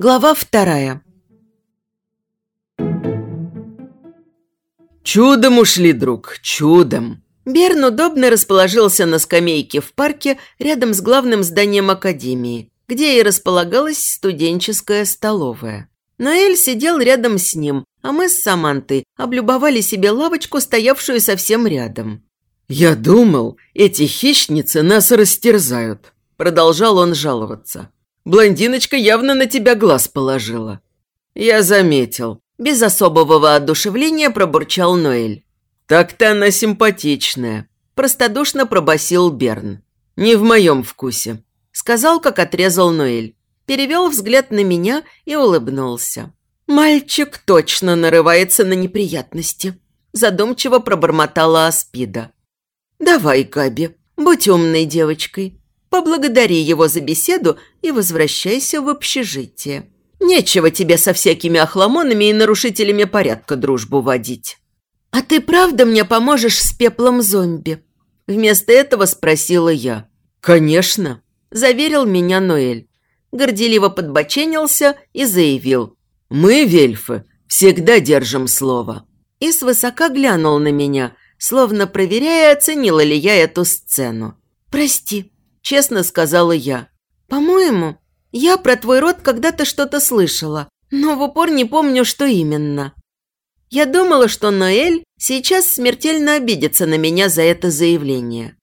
Глава вторая. Чудом ушли, друг, чудом. Берн удобно расположился на скамейке в парке рядом с главным зданием академии, где и располагалась студенческая столовая. Ноэль сидел рядом с ним, а мы с Самантой облюбовали себе лавочку, стоявшую совсем рядом. «Я думал, эти хищницы нас растерзают», – продолжал он жаловаться. Блондиночка явно на тебя глаз положила». «Я заметил». Без особого воодушевления пробурчал Ноэль. «Так-то она симпатичная», – простодушно пробасил Берн. «Не в моем вкусе», – сказал, как отрезал Ноэль. Перевел взгляд на меня и улыбнулся. «Мальчик точно нарывается на неприятности», – задумчиво пробормотала Аспида. «Давай, Габи, будь умной девочкой. Поблагодари его за беседу и возвращайся в общежитие. Нечего тебе со всякими охламонами и нарушителями порядка дружбу водить. А ты правда мне поможешь с пеплом зомби? Вместо этого спросила я. Конечно, заверил меня Ноэль. Горделиво подбоченился и заявил. Мы, вельфы, всегда держим слово. И свысока глянул на меня, словно проверяя, оценила ли я эту сцену. «Прости», честно сказала я. «По-моему, я про твой род когда-то что-то слышала, но в упор не помню, что именно». Я думала, что Ноэль сейчас смертельно обидится на меня за это заявление.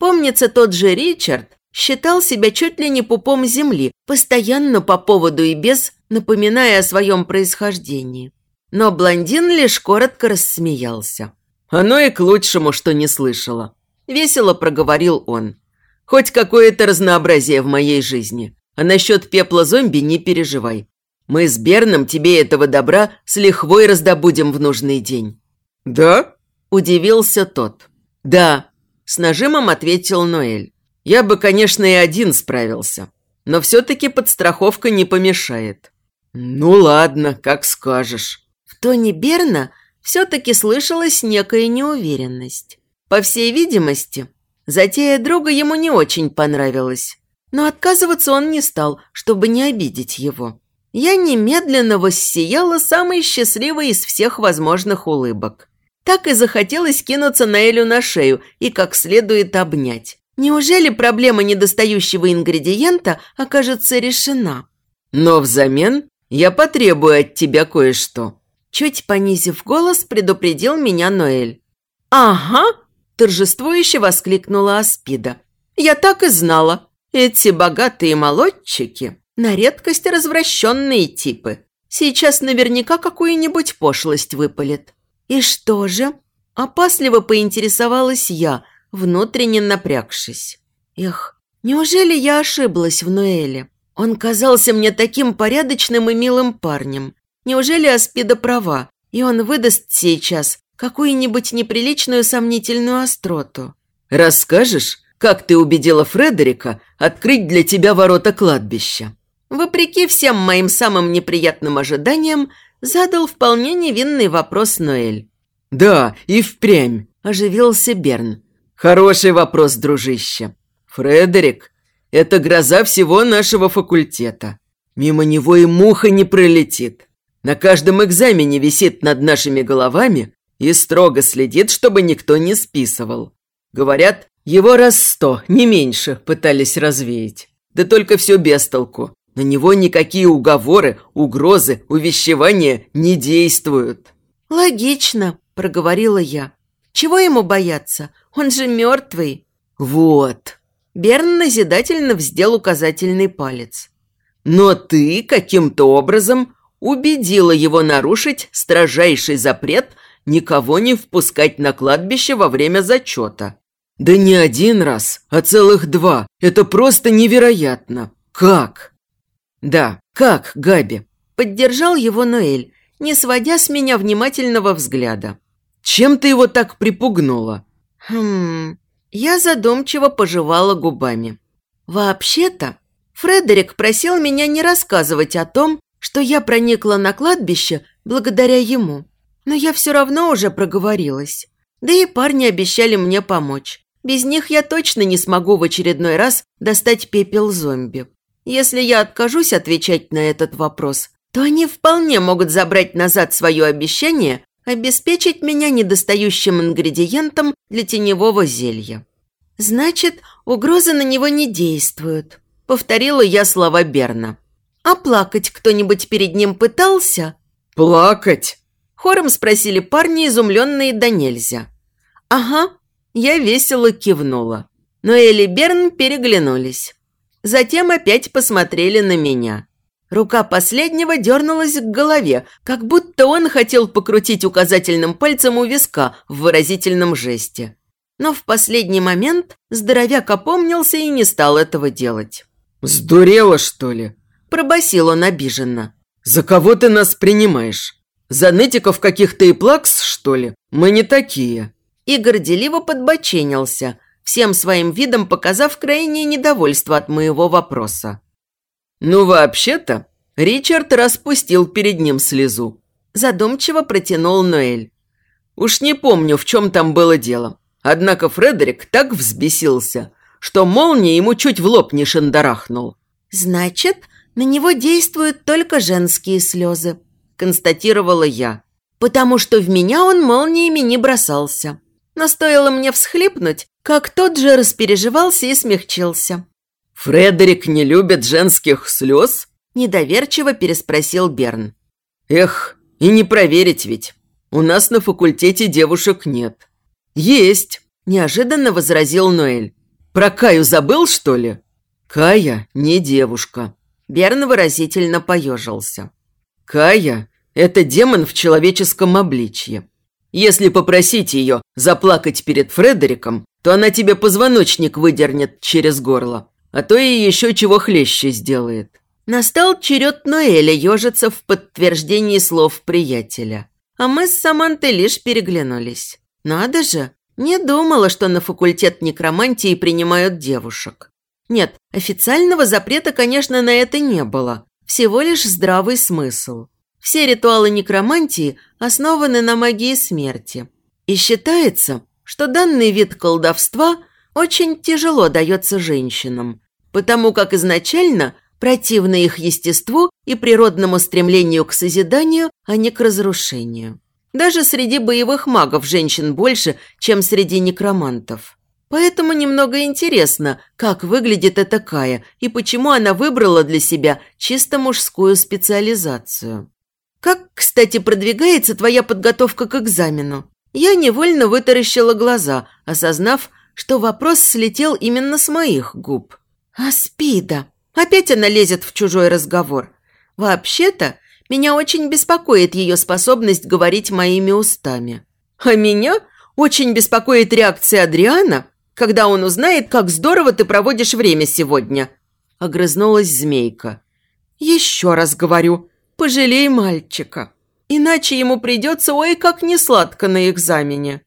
Помнится, тот же Ричард считал себя чуть ли не пупом земли, постоянно по поводу и без, напоминая о своем происхождении. Но блондин лишь коротко рассмеялся. «Оно и к лучшему, что не слышала», – весело проговорил он. Хоть какое-то разнообразие в моей жизни. А насчет пепла зомби не переживай. Мы с Берном тебе этого добра с лихвой раздобудем в нужный день». «Да?» – удивился тот. «Да», – с нажимом ответил Ноэль. «Я бы, конечно, и один справился, но все-таки подстраховка не помешает». «Ну ладно, как скажешь». В тоне Берна все-таки слышалась некая неуверенность. По всей видимости, Затея друга ему не очень понравилась. Но отказываться он не стал, чтобы не обидеть его. Я немедленно воссияла самой счастливой из всех возможных улыбок. Так и захотелось кинуться на Элю на шею и как следует обнять. Неужели проблема недостающего ингредиента окажется решена? Но взамен я потребую от тебя кое-что. Чуть понизив голос, предупредил меня Ноэль. «Ага!» Торжествующе воскликнула Аспида. «Я так и знала. Эти богатые молодчики на редкость развращенные типы. Сейчас наверняка какую-нибудь пошлость выпалит». «И что же?» – опасливо поинтересовалась я, внутренне напрягшись. «Эх, неужели я ошиблась в Ноэле? Он казался мне таким порядочным и милым парнем. Неужели Аспида права, и он выдаст сейчас какую-нибудь неприличную сомнительную остроту. «Расскажешь, как ты убедила Фредерика открыть для тебя ворота кладбища?» Вопреки всем моим самым неприятным ожиданиям, задал вполне невинный вопрос Ноэль. «Да, и впрямь», – оживился Берн. «Хороший вопрос, дружище. Фредерик – это гроза всего нашего факультета. Мимо него и муха не пролетит. На каждом экзамене висит над нашими головами и строго следит, чтобы никто не списывал. Говорят, его раз сто, не меньше, пытались развеять. Да только все без толку. На него никакие уговоры, угрозы, увещевания не действуют. «Логично», – проговорила я. «Чего ему бояться? Он же мертвый». «Вот». Берн назидательно вздел указательный палец. «Но ты каким-то образом убедила его нарушить строжайший запрет – никого не впускать на кладбище во время зачета. Да не один раз, а целых два. Это просто невероятно. Как? Да, как, Габи? Поддержал его Ноэль, не сводя с меня внимательного взгляда. Чем ты его так припугнула? Хм... Я задумчиво пожевала губами. Вообще-то, Фредерик просил меня не рассказывать о том, что я проникла на кладбище благодаря ему. Но я все равно уже проговорилась. Да и парни обещали мне помочь. Без них я точно не смогу в очередной раз достать пепел зомби. Если я откажусь отвечать на этот вопрос, то они вполне могут забрать назад свое обещание обеспечить меня недостающим ингредиентом для теневого зелья. Значит, угрозы на него не действуют, повторила я слова Берна. А плакать кто-нибудь перед ним пытался? Плакать? Хором спросили парни, изумленные да нельзя. Ага, я весело кивнула. Но Элли Берн переглянулись. Затем опять посмотрели на меня. Рука последнего дернулась к голове, как будто он хотел покрутить указательным пальцем у виска в выразительном жесте. Но в последний момент здоровяк опомнился и не стал этого делать. «Сдурела, что ли?» – пробасил он обиженно. «За кого ты нас принимаешь? За нытиков каких-то и плакс, что ли? Мы не такие». И горделиво подбоченился, всем своим видом показав крайнее недовольство от моего вопроса. «Ну, вообще-то, Ричард распустил перед ним слезу», – задумчиво протянул Ноэль. «Уж не помню, в чем там было дело. Однако Фредерик так взбесился, что молния ему чуть в лоб не шандарахнул». «Значит, на него действуют только женские слезы», – констатировала я. «Потому что в меня он молниями не бросался. Но стоило мне всхлипнуть, как тот же распереживался и смягчился. «Фредерик не любит женских слез?» – недоверчиво переспросил Берн. «Эх, и не проверить ведь. У нас на факультете девушек нет». «Есть», – неожиданно возразил Ноэль. «Про Каю забыл, что ли?» «Кая не девушка». Берн выразительно поежился. «Кая – это демон в человеческом обличье. Если попросить ее заплакать перед Фредериком, то она тебе позвоночник выдернет через горло а то и еще чего хлеще сделает. Настал черед Ноэля ежиться в подтверждении слов приятеля. А мы с Самантой лишь переглянулись. Надо же, не думала, что на факультет некромантии принимают девушек. Нет, официального запрета, конечно, на это не было. Всего лишь здравый смысл. Все ритуалы некромантии основаны на магии смерти. И считается, что данный вид колдовства очень тяжело дается женщинам, потому как изначально противно их естеству и природному стремлению к созиданию, а не к разрушению. Даже среди боевых магов женщин больше, чем среди некромантов. Поэтому немного интересно, как выглядит эта Кая и почему она выбрала для себя чисто мужскую специализацию. Как, кстати, продвигается твоя подготовка к экзамену? Я невольно вытаращила глаза, осознав, что вопрос слетел именно с моих губ. «Аспида!» Опять она лезет в чужой разговор. Вообще-то, меня очень беспокоит ее способность говорить моими устами. А меня очень беспокоит реакция Адриана, когда он узнает, как здорово ты проводишь время сегодня. Огрызнулась змейка. Еще раз говорю, пожалей мальчика. Иначе ему придется ой как несладко на экзамене.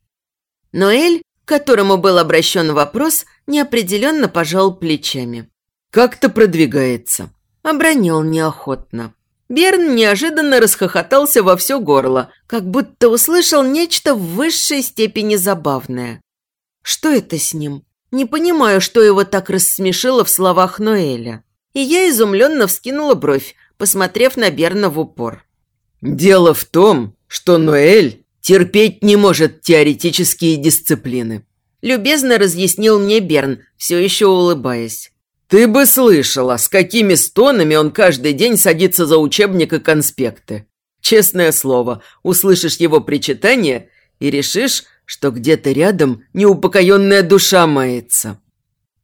Ноэль которому был обращен вопрос, неопределенно пожал плечами. «Как-то продвигается», – обронил неохотно. Берн неожиданно расхохотался во все горло, как будто услышал нечто в высшей степени забавное. Что это с ним? Не понимаю, что его так рассмешило в словах Ноэля. И я изумленно вскинула бровь, посмотрев на Берна в упор. «Дело в том, что Ноэль терпеть не может теоретические дисциплины», – любезно разъяснил мне Берн, все еще улыбаясь. «Ты бы слышала, с какими стонами он каждый день садится за учебник и конспекты. Честное слово, услышишь его причитание и решишь, что где-то рядом неупокоенная душа мается.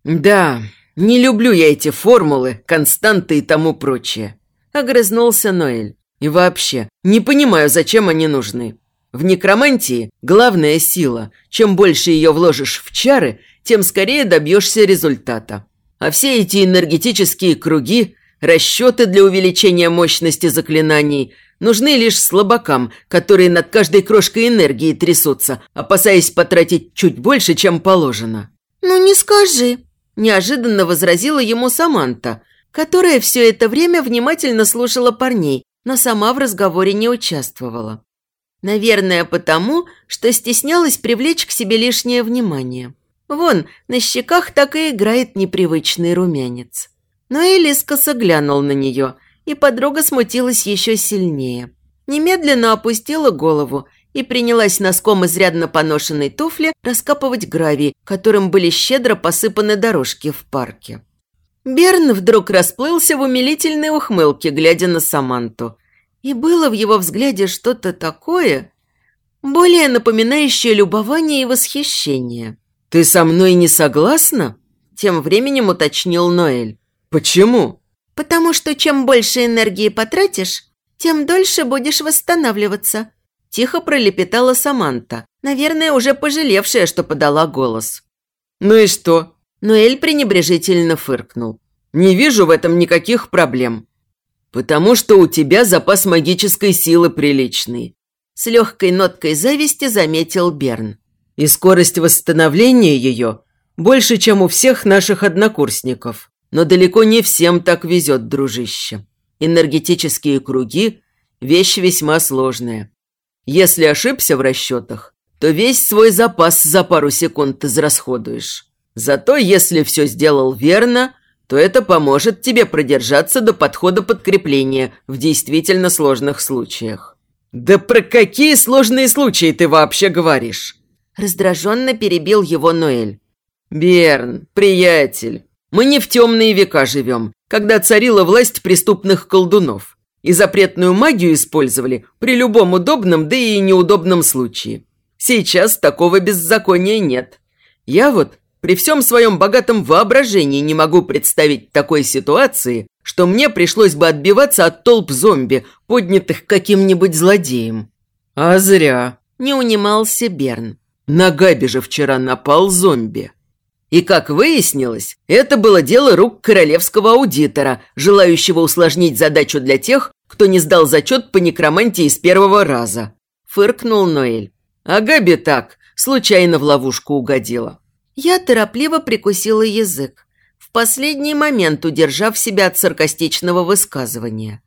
Да, не люблю я эти формулы, константы и тому прочее», – огрызнулся Ноэль. «И вообще, не понимаю, зачем они нужны. В некромантии главная сила. Чем больше ее вложишь в чары, тем скорее добьешься результата. А все эти энергетические круги, расчеты для увеличения мощности заклинаний нужны лишь слабакам, которые над каждой крошкой энергии трясутся, опасаясь потратить чуть больше, чем положено. «Ну не скажи», – неожиданно возразила ему Саманта, которая все это время внимательно слушала парней, но сама в разговоре не участвовала. Наверное, потому, что стеснялась привлечь к себе лишнее внимание. Вон, на щеках так и играет непривычный румянец. Но Элис косо глянул на нее, и подруга смутилась еще сильнее. Немедленно опустила голову и принялась носком изрядно поношенной туфли раскапывать гравий, которым были щедро посыпаны дорожки в парке. Берн вдруг расплылся в умилительной ухмылке, глядя на Саманту. И было в его взгляде что-то такое, более напоминающее любование и восхищение. «Ты со мной не согласна?» Тем временем уточнил Ноэль. «Почему?» «Потому что чем больше энергии потратишь, тем дольше будешь восстанавливаться», – тихо пролепетала Саманта, наверное, уже пожалевшая, что подала голос. «Ну и что?» Ноэль пренебрежительно фыркнул. «Не вижу в этом никаких проблем. Потому что у тебя запас магической силы приличный». С легкой ноткой зависти заметил Берн. «И скорость восстановления ее больше, чем у всех наших однокурсников. Но далеко не всем так везет, дружище. Энергетические круги – вещь весьма сложная. Если ошибся в расчетах, то весь свой запас за пару секунд израсходуешь. Зато если все сделал верно, то это поможет тебе продержаться до подхода подкрепления в действительно сложных случаях. «Да про какие сложные случаи ты вообще говоришь?» Раздраженно перебил его Ноэль. «Берн, приятель, мы не в темные века живем, когда царила власть преступных колдунов, и запретную магию использовали при любом удобном, да и неудобном случае. Сейчас такого беззакония нет. Я вот при всем своем богатом воображении не могу представить такой ситуации, что мне пришлось бы отбиваться от толп зомби, поднятых каким-нибудь злодеем. А зря. Не унимался Берн. На Габи же вчера напал зомби. И, как выяснилось, это было дело рук королевского аудитора, желающего усложнить задачу для тех, кто не сдал зачет по некромантии с первого раза. Фыркнул Ноэль. А Габи так, случайно в ловушку угодила. Я торопливо прикусила язык, в последний момент удержав себя от саркастичного высказывания.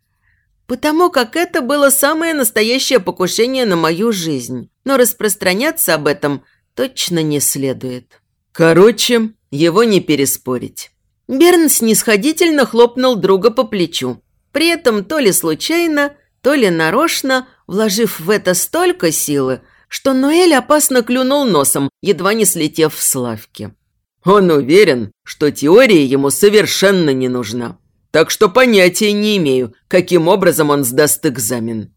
Потому как это было самое настоящее покушение на мою жизнь, но распространяться об этом точно не следует. Короче, его не переспорить. Берн снисходительно хлопнул друга по плечу, при этом то ли случайно, то ли нарочно, вложив в это столько силы, что Ноэль опасно клюнул носом, едва не слетев в славке. Он уверен, что теория ему совершенно не нужна. Так что понятия не имею, каким образом он сдаст экзамен.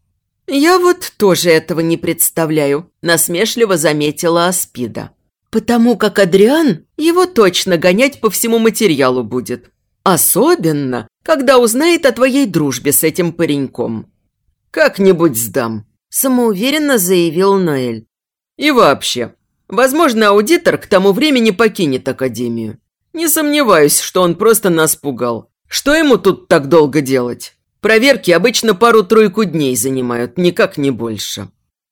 «Я вот тоже этого не представляю», – насмешливо заметила Аспида. Потому как Адриан его точно гонять по всему материалу будет. Особенно, когда узнает о твоей дружбе с этим пареньком. «Как-нибудь сдам», – самоуверенно заявил Ноэль. «И вообще, возможно, аудитор к тому времени покинет Академию. Не сомневаюсь, что он просто нас пугал. Что ему тут так долго делать? Проверки обычно пару-тройку дней занимают, никак не больше».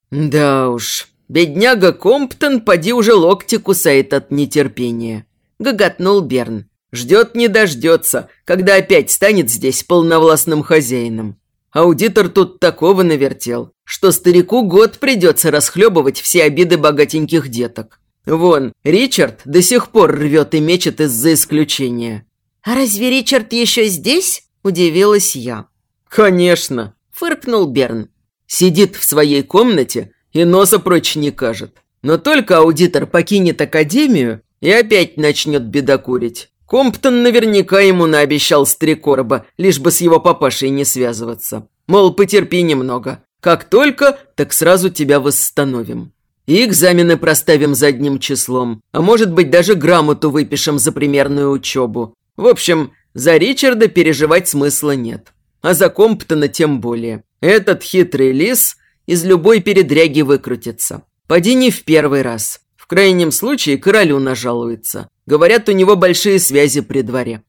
«Да уж, Бедняга Комптон поди уже локти кусает от нетерпения. Гоготнул Берн. Ждет не дождется, когда опять станет здесь полновластным хозяином. Аудитор тут такого навертел, что старику год придется расхлебывать все обиды богатеньких деток. Вон, Ричард до сих пор рвет и мечет из-за исключения. «А разве Ричард еще здесь?» – удивилась я. «Конечно», – фыркнул Берн. «Сидит в своей комнате и носа прочь не кажет. Но только аудитор покинет академию и опять начнет бедокурить. Комптон наверняка ему наобещал стрекорба, лишь бы с его папашей не связываться. Мол, потерпи немного. Как только, так сразу тебя восстановим. И экзамены проставим задним числом, а может быть даже грамоту выпишем за примерную учебу. В общем, за Ричарда переживать смысла нет. А за Комптона тем более. Этот хитрый лис из любой передряги выкрутится. Поди не в первый раз. В крайнем случае королю нажалуется. Говорят, у него большие связи при дворе.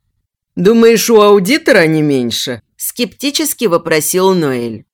«Думаешь, у аудитора не меньше?» – скептически вопросил Ноэль.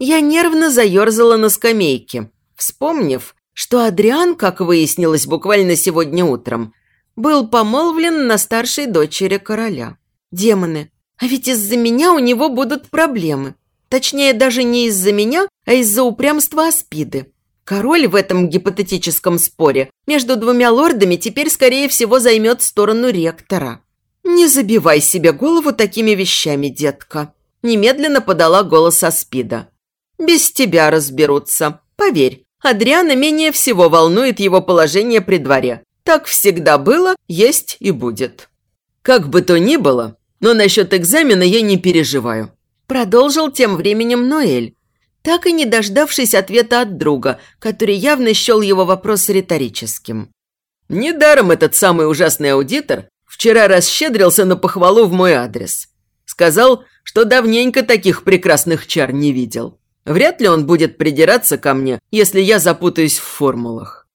Я нервно заерзала на скамейке, вспомнив, что Адриан, как выяснилось буквально сегодня утром, был помолвлен на старшей дочери короля. Демоны, а ведь из-за меня у него будут проблемы. Точнее, даже не из-за меня, а из-за упрямства Аспиды. Король в этом гипотетическом споре между двумя лордами теперь, скорее всего, займет сторону ректора. «Не забивай себе голову такими вещами, детка», – немедленно подала голос Аспида. «Без тебя разберутся. Поверь, Адриана менее всего волнует его положение при дворе. Так всегда было, есть и будет». «Как бы то ни было, но насчет экзамена я не переживаю», – продолжил тем временем Ноэль, так и не дождавшись ответа от друга, который явно счел его вопрос риторическим. Недаром этот самый ужасный аудитор Вчера расщедрился на похвалу в мой адрес. Сказал, что давненько таких прекрасных чар не видел. Вряд ли он будет придираться ко мне, если я запутаюсь в формулах.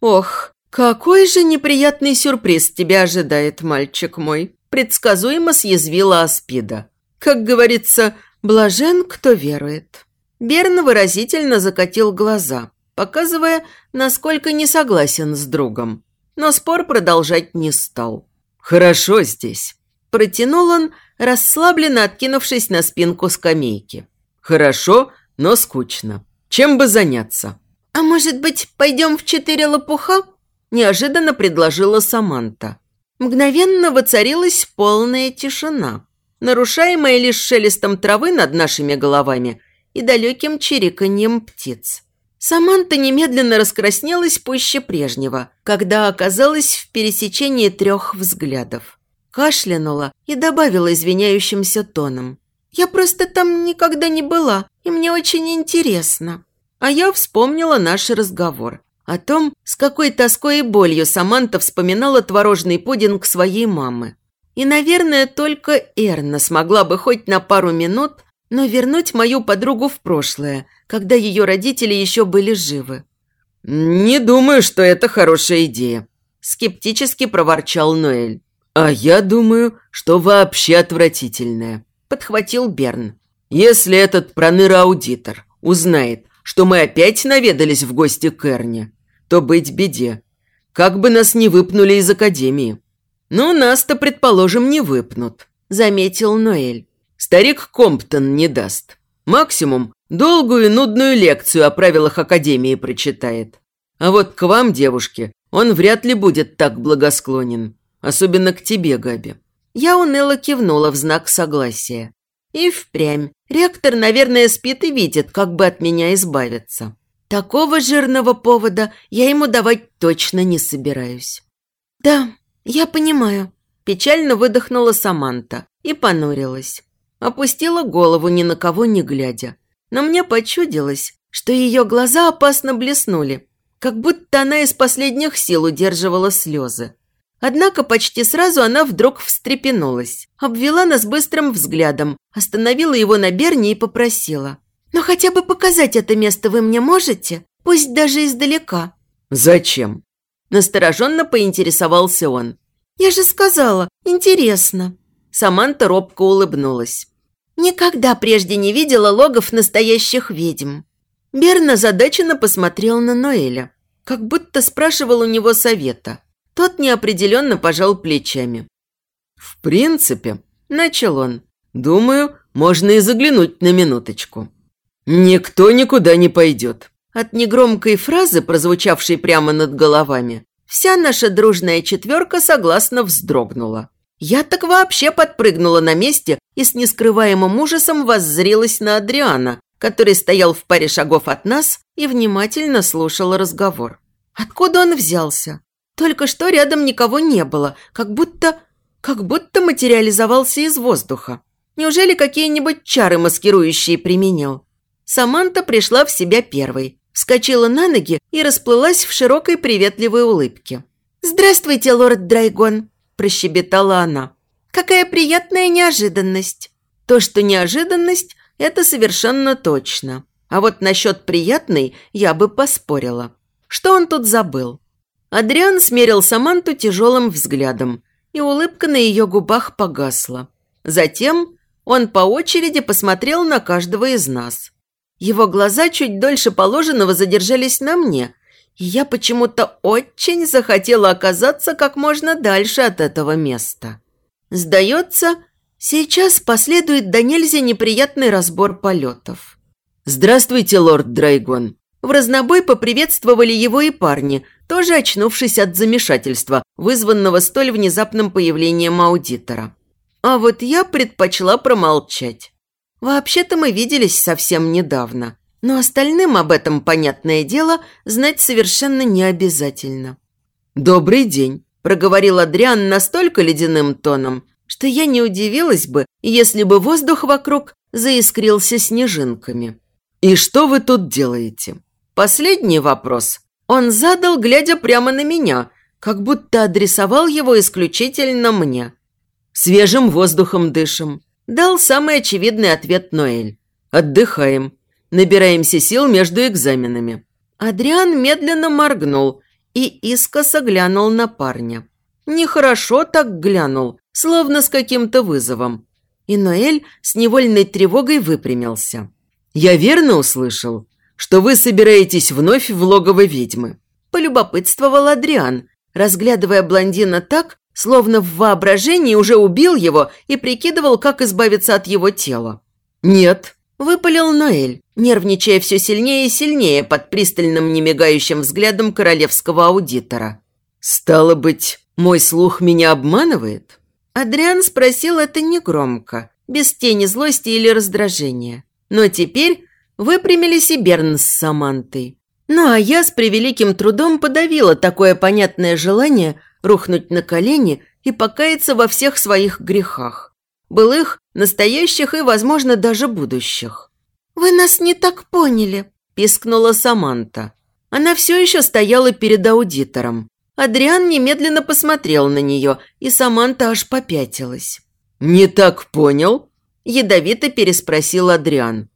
Ох, какой же неприятный сюрприз тебя ожидает, мальчик мой. Предсказуемо съязвила Аспида. Как говорится, блажен, кто верует. Берн выразительно закатил глаза, показывая, насколько не согласен с другом. Но спор продолжать не стал. «Хорошо здесь», – протянул он, расслабленно откинувшись на спинку скамейки. «Хорошо, но скучно. Чем бы заняться?» «А может быть, пойдем в четыре лопуха?» – неожиданно предложила Саманта. Мгновенно воцарилась полная тишина, нарушаемая лишь шелестом травы над нашими головами и далеким чириканьем птиц. Саманта немедленно раскраснелась пуще прежнего, когда оказалась в пересечении трех взглядов. Кашлянула и добавила извиняющимся тоном. «Я просто там никогда не была, и мне очень интересно». А я вспомнила наш разговор о том, с какой тоской и болью Саманта вспоминала творожный пудинг своей мамы. И, наверное, только Эрна смогла бы хоть на пару минут но вернуть мою подругу в прошлое, когда ее родители еще были живы. «Не думаю, что это хорошая идея», – скептически проворчал Ноэль. «А я думаю, что вообще отвратительная», – подхватил Берн. «Если этот проныра-аудитор узнает, что мы опять наведались в гости к Эрне, то быть беде. Как бы нас не выпнули из академии». «Ну, нас-то, предположим, не выпнут», – заметил Ноэль. Старик Комптон не даст. Максимум долгую и нудную лекцию о правилах Академии прочитает. А вот к вам, девушке, он вряд ли будет так благосклонен. Особенно к тебе, Габи». Я уныло кивнула в знак согласия. И впрямь. Ректор, наверное, спит и видит, как бы от меня избавиться. Такого жирного повода я ему давать точно не собираюсь. «Да, я понимаю», – печально выдохнула Саманта и понурилась. Опустила голову, ни на кого не глядя. Но мне почудилось, что ее глаза опасно блеснули, как будто она из последних сил удерживала слезы. Однако почти сразу она вдруг встрепенулась, обвела нас быстрым взглядом, остановила его на Берне и попросила. «Но хотя бы показать это место вы мне можете? Пусть даже издалека». «Зачем?» Настороженно поинтересовался он. «Я же сказала, интересно». Саманта робко улыбнулась. Никогда прежде не видела логов настоящих ведьм. Берна задаченно посмотрел на Ноэля, как будто спрашивал у него совета. Тот неопределенно пожал плечами. «В принципе», – начал он, – «думаю, можно и заглянуть на минуточку». «Никто никуда не пойдет». От негромкой фразы, прозвучавшей прямо над головами, вся наша дружная четверка согласно вздрогнула. Я так вообще подпрыгнула на месте и с нескрываемым ужасом воззрилась на Адриана, который стоял в паре шагов от нас и внимательно слушал разговор. Откуда он взялся? Только что рядом никого не было, как будто... как будто материализовался из воздуха. Неужели какие-нибудь чары маскирующие применил? Саманта пришла в себя первой, вскочила на ноги и расплылась в широкой приветливой улыбке. «Здравствуйте, лорд Драйгон!» прощебетала она. «Какая приятная неожиданность!» То, что неожиданность, это совершенно точно. А вот насчет приятной я бы поспорила. Что он тут забыл? Адриан смерил Саманту тяжелым взглядом, и улыбка на ее губах погасла. Затем он по очереди посмотрел на каждого из нас. Его глаза чуть дольше положенного задержались на мне, и я почему-то очень захотела оказаться как можно дальше от этого места. Сдается, сейчас последует до нельзя неприятный разбор полетов. «Здравствуйте, лорд Драйгон», В разнобой поприветствовали его и парни, тоже очнувшись от замешательства, вызванного столь внезапным появлением аудитора. А вот я предпочла промолчать. Вообще-то мы виделись совсем недавно, но остальным об этом, понятное дело, знать совершенно не обязательно. «Добрый день», – проговорил Адриан настолько ледяным тоном, что я не удивилась бы, если бы воздух вокруг заискрился снежинками. «И что вы тут делаете?» Последний вопрос он задал, глядя прямо на меня, как будто адресовал его исключительно мне. «Свежим воздухом дышим», – дал самый очевидный ответ Ноэль. «Отдыхаем. Набираемся сил между экзаменами». Адриан медленно моргнул и искоса глянул на парня. Нехорошо так глянул, словно с каким-то вызовом. И Ноэль с невольной тревогой выпрямился. «Я верно услышал?» что вы собираетесь вновь в логово ведьмы?» Полюбопытствовал Адриан, разглядывая блондина так, словно в воображении уже убил его и прикидывал, как избавиться от его тела. «Нет», – выпалил Ноэль, нервничая все сильнее и сильнее под пристальным немигающим взглядом королевского аудитора. «Стало быть, мой слух меня обманывает?» Адриан спросил это негромко, без тени злости или раздражения. Но теперь Выпрямились и Берн с Самантой. Ну а я с превеликим трудом подавила такое понятное желание рухнуть на колени и покаяться во всех своих грехах. Былых, настоящих и, возможно, даже будущих. «Вы нас не так поняли», – пискнула Саманта. Она все еще стояла перед аудитором. Адриан немедленно посмотрел на нее, и Саманта аж попятилась. «Не так понял?» – ядовито переспросил Адриан.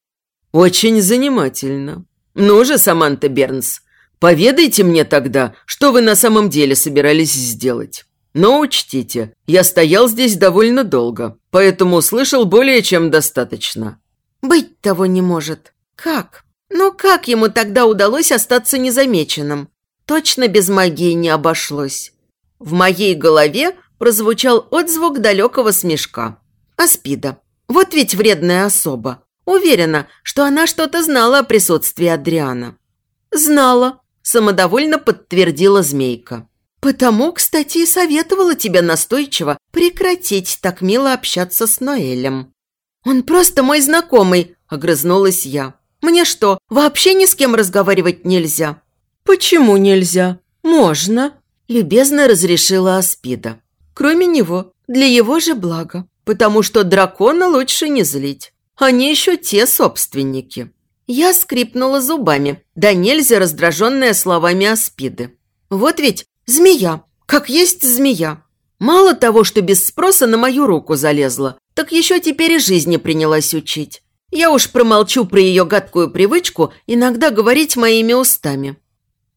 «Очень занимательно. Ну же, Саманта Бернс, поведайте мне тогда, что вы на самом деле собирались сделать. Но учтите, я стоял здесь довольно долго, поэтому услышал более чем достаточно». «Быть того не может. Как? Ну как ему тогда удалось остаться незамеченным? Точно без магии не обошлось». В моей голове прозвучал отзвук далекого смешка. Аспида. Вот ведь вредная особа. Уверена, что она что-то знала о присутствии Адриана. «Знала», – самодовольно подтвердила змейка. «Потому, кстати, и советовала тебе настойчиво прекратить так мило общаться с Ноэлем». «Он просто мой знакомый», – огрызнулась я. «Мне что, вообще ни с кем разговаривать нельзя?» «Почему нельзя? Можно», – любезно разрешила Аспида. «Кроме него, для его же блага, потому что дракона лучше не злить. Они еще те собственники. Я скрипнула зубами, да нельзя раздраженная словами Аспиды. Вот ведь змея, как есть змея. Мало того, что без спроса на мою руку залезла, так еще теперь и жизни принялась учить. Я уж промолчу про ее гадкую привычку иногда говорить моими устами.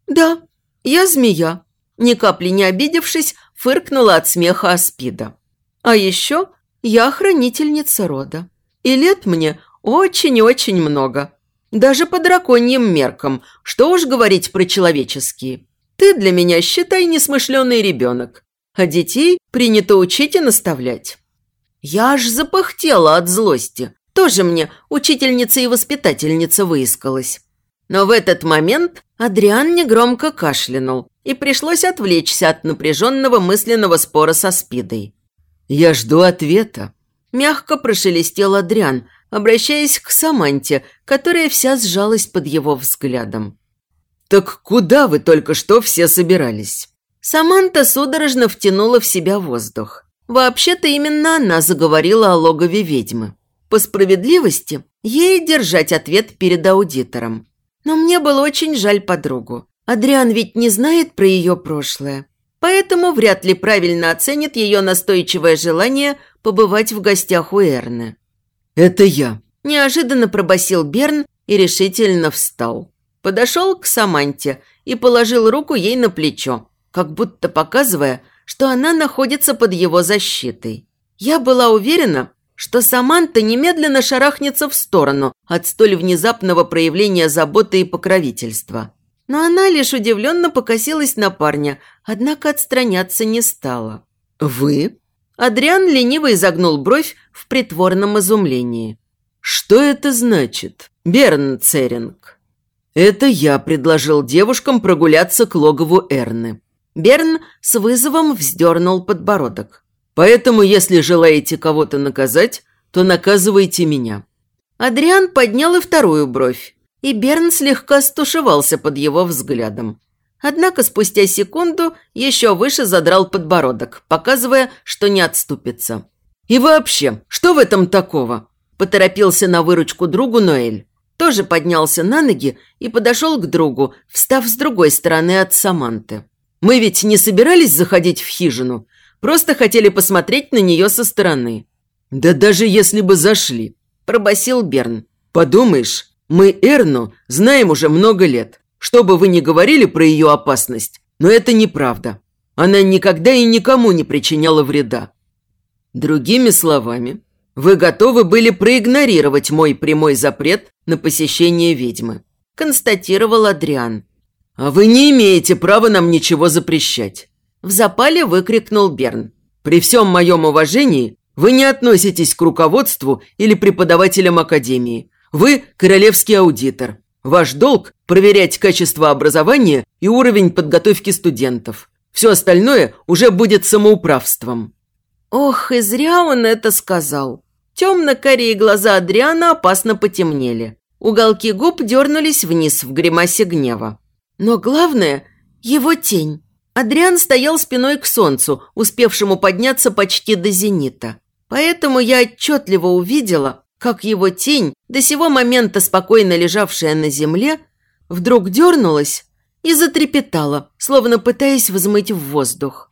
«Да, я змея», – ни капли не обидевшись, фыркнула от смеха Аспида. «А еще я хранительница рода». И лет мне очень-очень много. Даже по драконьим меркам, что уж говорить про человеческие. Ты для меня, считай, несмышленый ребенок. А детей принято учить и наставлять. Я аж запыхтела от злости. Тоже мне учительница и воспитательница выискалась. Но в этот момент Адриан негромко кашлянул, и пришлось отвлечься от напряженного мысленного спора со Спидой. «Я жду ответа», Мягко прошелестел Адриан, обращаясь к Саманте, которая вся сжалась под его взглядом. «Так куда вы только что все собирались?» Саманта судорожно втянула в себя воздух. Вообще-то именно она заговорила о логове ведьмы. По справедливости, ей держать ответ перед аудитором. Но мне было очень жаль подругу. Адриан ведь не знает про ее прошлое поэтому вряд ли правильно оценит ее настойчивое желание побывать в гостях у Эрны. «Это я», – неожиданно пробасил Берн и решительно встал. Подошел к Саманте и положил руку ей на плечо, как будто показывая, что она находится под его защитой. Я была уверена, что Саманта немедленно шарахнется в сторону от столь внезапного проявления заботы и покровительства. Но она лишь удивленно покосилась на парня, однако отстраняться не стала. «Вы?» Адриан лениво изогнул бровь в притворном изумлении. «Что это значит, Берн Церинг?» Это я предложил девушкам прогуляться к логову Эрны. Берн с вызовом вздернул подбородок. Поэтому, если желаете кого-то наказать, то наказывайте меня». Адриан поднял и вторую бровь, и Берн слегка стушевался под его взглядом. Однако спустя секунду еще выше задрал подбородок, показывая, что не отступится. «И вообще, что в этом такого?» – поторопился на выручку другу Ноэль. Тоже поднялся на ноги и подошел к другу, встав с другой стороны от Саманты. «Мы ведь не собирались заходить в хижину, просто хотели посмотреть на нее со стороны». «Да даже если бы зашли», – пробасил Берн. «Подумаешь, мы Эрну знаем уже много лет. Что бы вы ни говорили про ее опасность, но это неправда. Она никогда и никому не причиняла вреда. Другими словами, вы готовы были проигнорировать мой прямой запрет на посещение ведьмы», – констатировал Адриан. «А вы не имеете права нам ничего запрещать», – в запале выкрикнул Берн. «При всем моем уважении вы не относитесь к руководству или преподавателям академии. Вы – королевский аудитор. Ваш долг – проверять качество образования и уровень подготовки студентов. Все остальное уже будет самоуправством». Ох, и зря он это сказал. Темно-карие глаза Адриана опасно потемнели. Уголки губ дернулись вниз в гримасе гнева. Но главное – его тень. Адриан стоял спиной к солнцу, успевшему подняться почти до зенита. Поэтому я отчетливо увидела, как его тень, до сего момента спокойно лежавшая на земле, вдруг дернулась и затрепетала, словно пытаясь взмыть в воздух.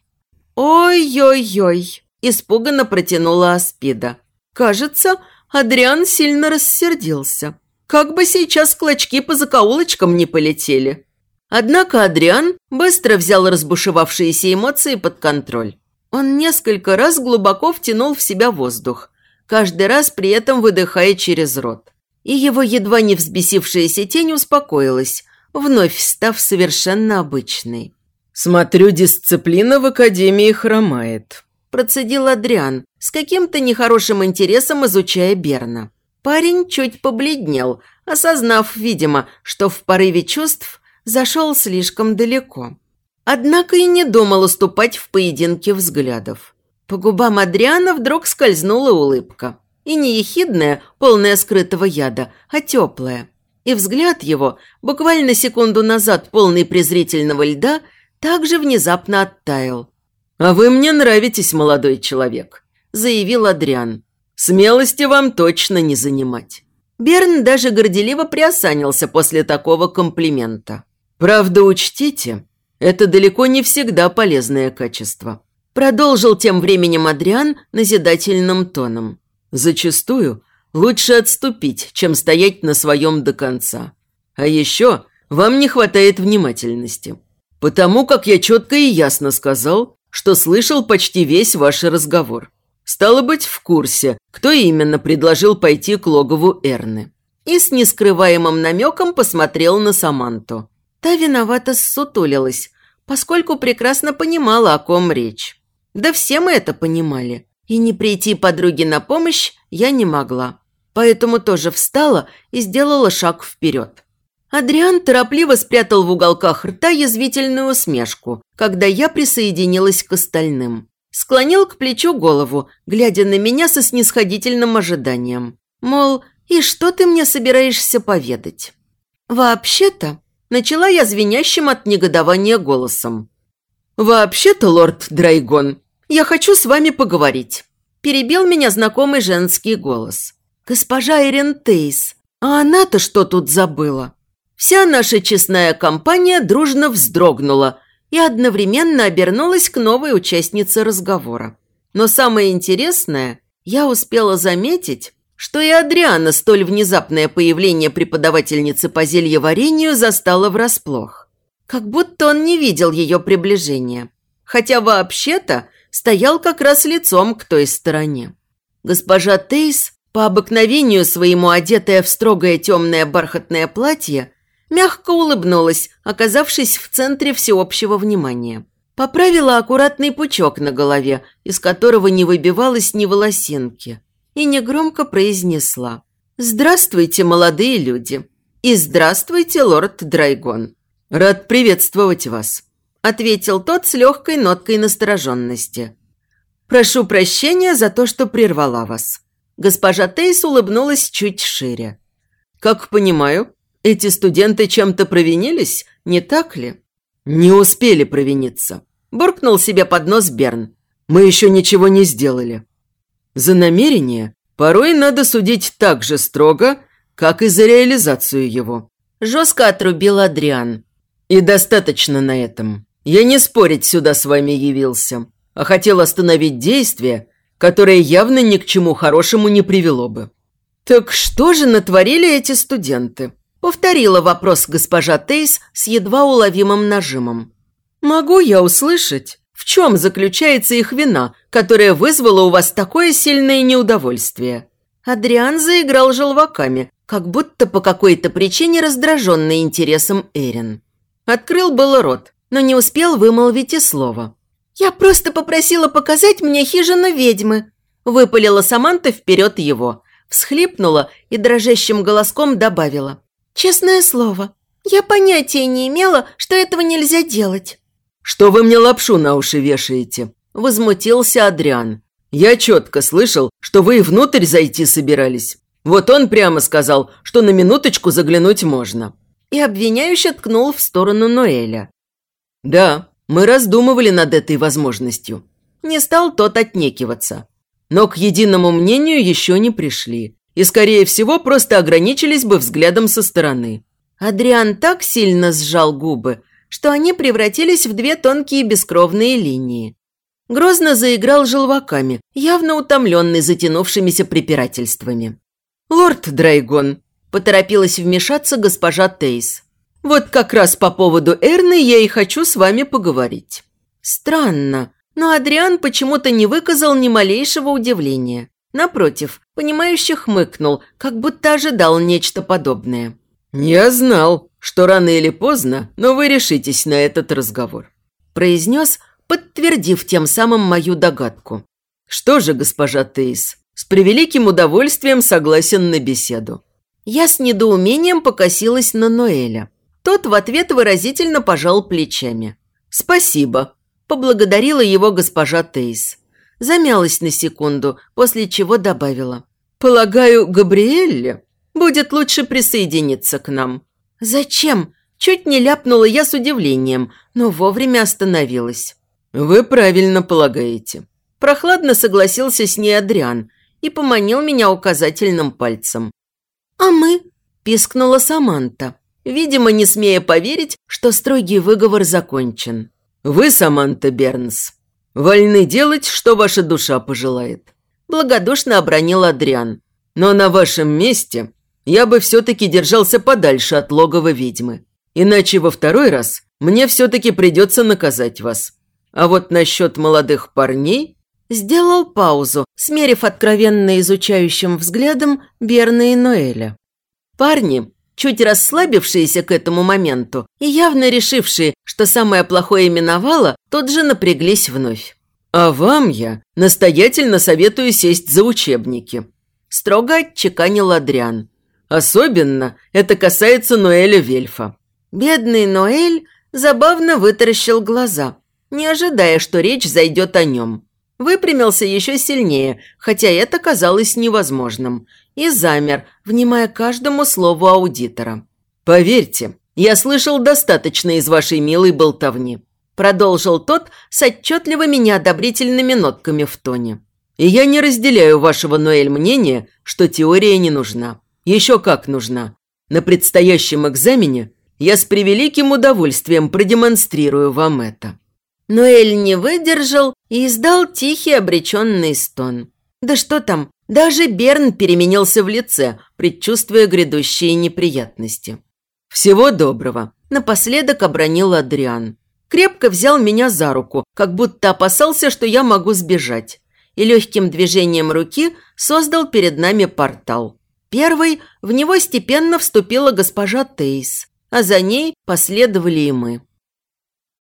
«Ой-ой-ой!» – испуганно протянула Аспида. Кажется, Адриан сильно рассердился. Как бы сейчас клочки по закоулочкам не полетели. Однако Адриан быстро взял разбушевавшиеся эмоции под контроль. Он несколько раз глубоко втянул в себя воздух, каждый раз при этом выдыхая через рот. И его едва не взбесившаяся тень успокоилась, вновь став совершенно обычной. «Смотрю, дисциплина в Академии хромает», – процедил Адриан, с каким-то нехорошим интересом изучая Берна. Парень чуть побледнел, осознав, видимо, что в порыве чувств зашел слишком далеко. Однако и не думал уступать в поединке взглядов. По губам Адриана вдруг скользнула улыбка. И не ехидная, полная скрытого яда, а теплая. И взгляд его, буквально секунду назад полный презрительного льда, также внезапно оттаял. «А вы мне нравитесь, молодой человек», – заявил Адриан. «Смелости вам точно не занимать». Берн даже горделиво приосанился после такого комплимента. «Правда, учтите, это далеко не всегда полезное качество. Продолжил тем временем Адриан назидательным тоном. Зачастую лучше отступить, чем стоять на своем до конца. А еще вам не хватает внимательности. Потому как я четко и ясно сказал, что слышал почти весь ваш разговор. Стало быть, в курсе, кто именно предложил пойти к логову Эрны. И с нескрываемым намеком посмотрел на Саманту. Та виновато ссутулилась, поскольку прекрасно понимала, о ком речь. Да все мы это понимали. И не прийти подруге на помощь я не могла. Поэтому тоже встала и сделала шаг вперед. Адриан торопливо спрятал в уголках рта язвительную усмешку, когда я присоединилась к остальным. Склонил к плечу голову, глядя на меня со снисходительным ожиданием. Мол, и что ты мне собираешься поведать? Вообще-то, начала я звенящим от негодования голосом. «Вообще-то, лорд Драйгон, я хочу с вами поговорить», – перебил меня знакомый женский голос. «Госпожа Эрин Тейс, а она-то что тут забыла?» Вся наша честная компания дружно вздрогнула и одновременно обернулась к новой участнице разговора. Но самое интересное, я успела заметить, что и Адриана столь внезапное появление преподавательницы по зельеварению застало врасплох. Как будто он не видел ее приближения. Хотя вообще-то стоял как раз лицом к той стороне. Госпожа Тейс, по обыкновению своему одетая в строгое темное бархатное платье, мягко улыбнулась, оказавшись в центре всеобщего внимания. Поправила аккуратный пучок на голове, из которого не выбивалось ни волосинки, и негромко произнесла «Здравствуйте, молодые люди! И здравствуйте, лорд Драйгон. Рад приветствовать вас», – ответил тот с легкой ноткой настороженности. «Прошу прощения за то, что прервала вас». Госпожа Тейс улыбнулась чуть шире. «Как понимаю, эти студенты чем-то провинились, не так ли?» «Не успели провиниться», – буркнул себе под нос Берн. «Мы еще ничего не сделали. За намерение порой надо судить так же строго, как и за реализацию его». Жестко отрубил Адриан. «И достаточно на этом. Я не спорить сюда с вами явился, а хотел остановить действие, которое явно ни к чему хорошему не привело бы». «Так что же натворили эти студенты?» Повторила вопрос госпожа Тейс с едва уловимым нажимом. «Могу я услышать, в чем заключается их вина, которая вызвала у вас такое сильное неудовольствие?» Адриан заиграл желваками, как будто по какой-то причине раздраженный интересом Эрин. Открыл было рот, но не успел вымолвить и слова. «Я просто попросила показать мне хижину ведьмы», – выпалила Саманта вперед его, всхлипнула и дрожащим голоском добавила. «Честное слово, я понятия не имела, что этого нельзя делать». «Что вы мне лапшу на уши вешаете?» – возмутился Адриан. «Я четко слышал, что вы и внутрь зайти собирались. Вот он прямо сказал, что на минуточку заглянуть можно». И обвиняюще ткнул в сторону Ноэля. «Да, мы раздумывали над этой возможностью». Не стал тот отнекиваться. Но к единому мнению еще не пришли и, скорее всего, просто ограничились бы взглядом со стороны. Адриан так сильно сжал губы, что они превратились в две тонкие бескровные линии. Грозно заиграл желваками, явно утомленный затянувшимися препирательствами. «Лорд Драйгон», – поторопилась вмешаться госпожа Тейс. «Вот как раз по поводу Эрны я и хочу с вами поговорить». Странно, но Адриан почему-то не выказал ни малейшего удивления. Напротив, понимающе хмыкнул, как будто ожидал нечто подобное. «Я знал, что рано или поздно, но вы решитесь на этот разговор», произнес, подтвердив тем самым мою догадку. «Что же, госпожа Тейс, с превеликим удовольствием согласен на беседу». Я с недоумением покосилась на Ноэля. Тот в ответ выразительно пожал плечами. «Спасибо», – поблагодарила его госпожа Тейс. Замялась на секунду, после чего добавила. «Полагаю, Габриэлле будет лучше присоединиться к нам». «Зачем?» Чуть не ляпнула я с удивлением, но вовремя остановилась. «Вы правильно полагаете». Прохладно согласился с ней Адриан и поманил меня указательным пальцем. «А мы?» – пискнула Саманта, видимо, не смея поверить, что строгий выговор закончен. «Вы, Саманта Бернс, вольны делать, что ваша душа пожелает», – благодушно обронил Адриан. «Но на вашем месте я бы все-таки держался подальше от логова ведьмы. Иначе во второй раз мне все-таки придется наказать вас. А вот насчет молодых парней...» Сделал паузу, смерив откровенно изучающим взглядом Берна и Ноэля. Парни, чуть расслабившиеся к этому моменту и явно решившие, что самое плохое миновало, тут же напряглись вновь. «А вам я настоятельно советую сесть за учебники», – строго отчеканил Адриан. «Особенно это касается Ноэля Вельфа». Бедный Ноэль забавно вытаращил глаза, не ожидая, что речь зайдет о нем. Выпрямился еще сильнее, хотя это казалось невозможным, и замер, внимая каждому слову аудитора. «Поверьте, я слышал достаточно из вашей милой болтовни», продолжил тот с отчетливыми неодобрительными нотками в тоне. «И я не разделяю вашего, Ноэль, мнения, что теория не нужна. Еще как нужна. На предстоящем экзамене я с превеликим удовольствием продемонстрирую вам это». Ноэль не выдержал и издал тихий обреченный стон. Да что там, даже Берн переменился в лице, предчувствуя грядущие неприятности. «Всего доброго!» – напоследок обронил Адриан. Крепко взял меня за руку, как будто опасался, что я могу сбежать, и легким движением руки создал перед нами портал. Первой в него степенно вступила госпожа Тейс, а за ней последовали и мы.